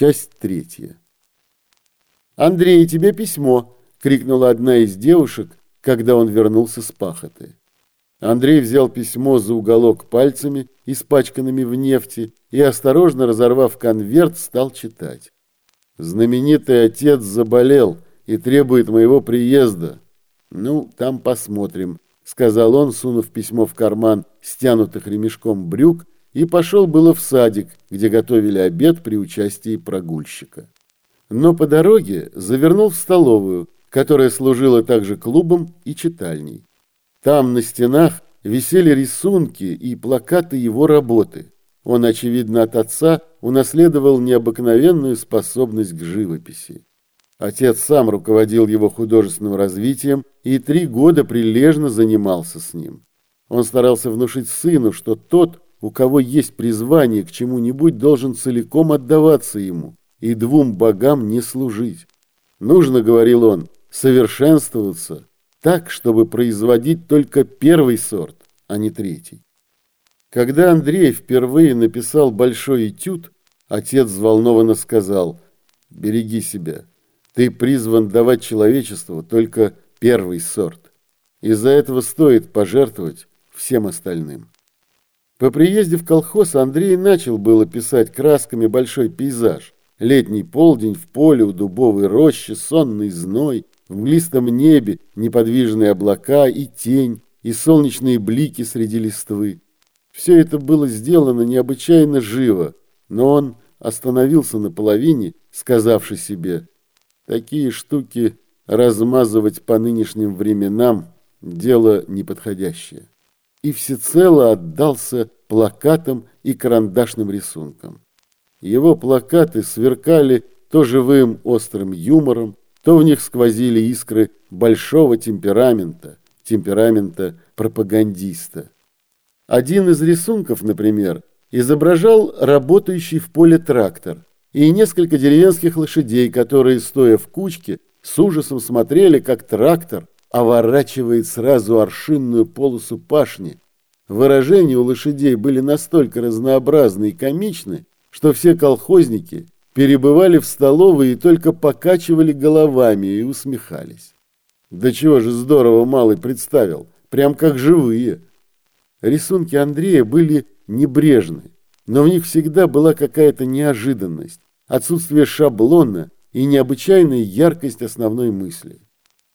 Часть третья. «Андрей, тебе письмо!» — крикнула одна из девушек, когда он вернулся с пахоты. Андрей взял письмо за уголок пальцами, испачканными в нефти, и, осторожно разорвав конверт, стал читать. «Знаменитый отец заболел и требует моего приезда. Ну, там посмотрим», — сказал он, сунув письмо в карман стянутых ремешком брюк, и пошел было в садик, где готовили обед при участии прогульщика. Но по дороге завернул в столовую, которая служила также клубом и читальней. Там на стенах висели рисунки и плакаты его работы. Он, очевидно, от отца унаследовал необыкновенную способность к живописи. Отец сам руководил его художественным развитием и три года прилежно занимался с ним. Он старался внушить сыну, что тот, у кого есть призвание к чему-нибудь, должен целиком отдаваться ему и двум богам не служить. Нужно, говорил он, совершенствоваться так, чтобы производить только первый сорт, а не третий. Когда Андрей впервые написал большой этюд, отец взволнованно сказал «Береги себя, ты призван давать человечеству только первый сорт. Из-за этого стоит пожертвовать всем остальным». По приезде в колхоз Андрей начал было писать красками большой пейзаж. Летний полдень в поле у дубовой рощи, сонный зной, в мглистом небе неподвижные облака и тень, и солнечные блики среди листвы. Все это было сделано необычайно живо, но он остановился на половине, сказавши себе, такие штуки размазывать по нынешним временам – дело неподходящее. И всецело отдался плакатам и карандашным рисункам. Его плакаты сверкали то живым острым юмором, то в них сквозили искры большого темперамента, темперамента пропагандиста. Один из рисунков, например, изображал работающий в поле трактор и несколько деревенских лошадей, которые, стоя в кучке, с ужасом смотрели, как трактор оворачивает сразу аршинную полосу пашни. Выражения у лошадей были настолько разнообразны и комичны, что все колхозники – перебывали в столовой и только покачивали головами и усмехались. Да чего же здорово малый представил, прям как живые. Рисунки Андрея были небрежны, но в них всегда была какая-то неожиданность, отсутствие шаблона и необычайная яркость основной мысли.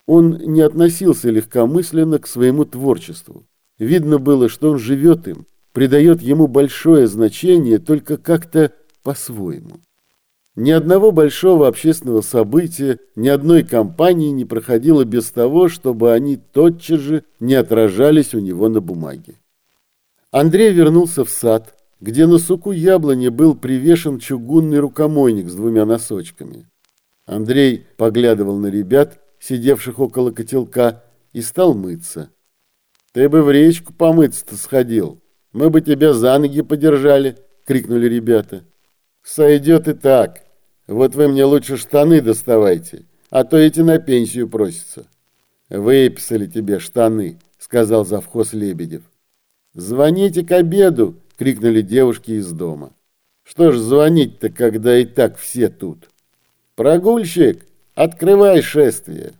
Он не относился легкомысленно к своему творчеству. Видно было, что он живет им, придает ему большое значение только как-то по-своему. Ни одного большого общественного события, ни одной кампании не проходило без того, чтобы они тотчас же не отражались у него на бумаге. Андрей вернулся в сад, где на суку яблони был привешен чугунный рукомойник с двумя носочками. Андрей поглядывал на ребят, сидевших около котелка, и стал мыться. «Ты бы в речку помыться-то сходил, мы бы тебя за ноги подержали!» — крикнули ребята. «Сойдет и так!» Вот вы мне лучше штаны доставайте, а то эти на пенсию просятся. Выписали тебе штаны, сказал завхоз Лебедев. Звоните к обеду, крикнули девушки из дома. Что ж звонить-то, когда и так все тут? Прогульщик, открывай шествие.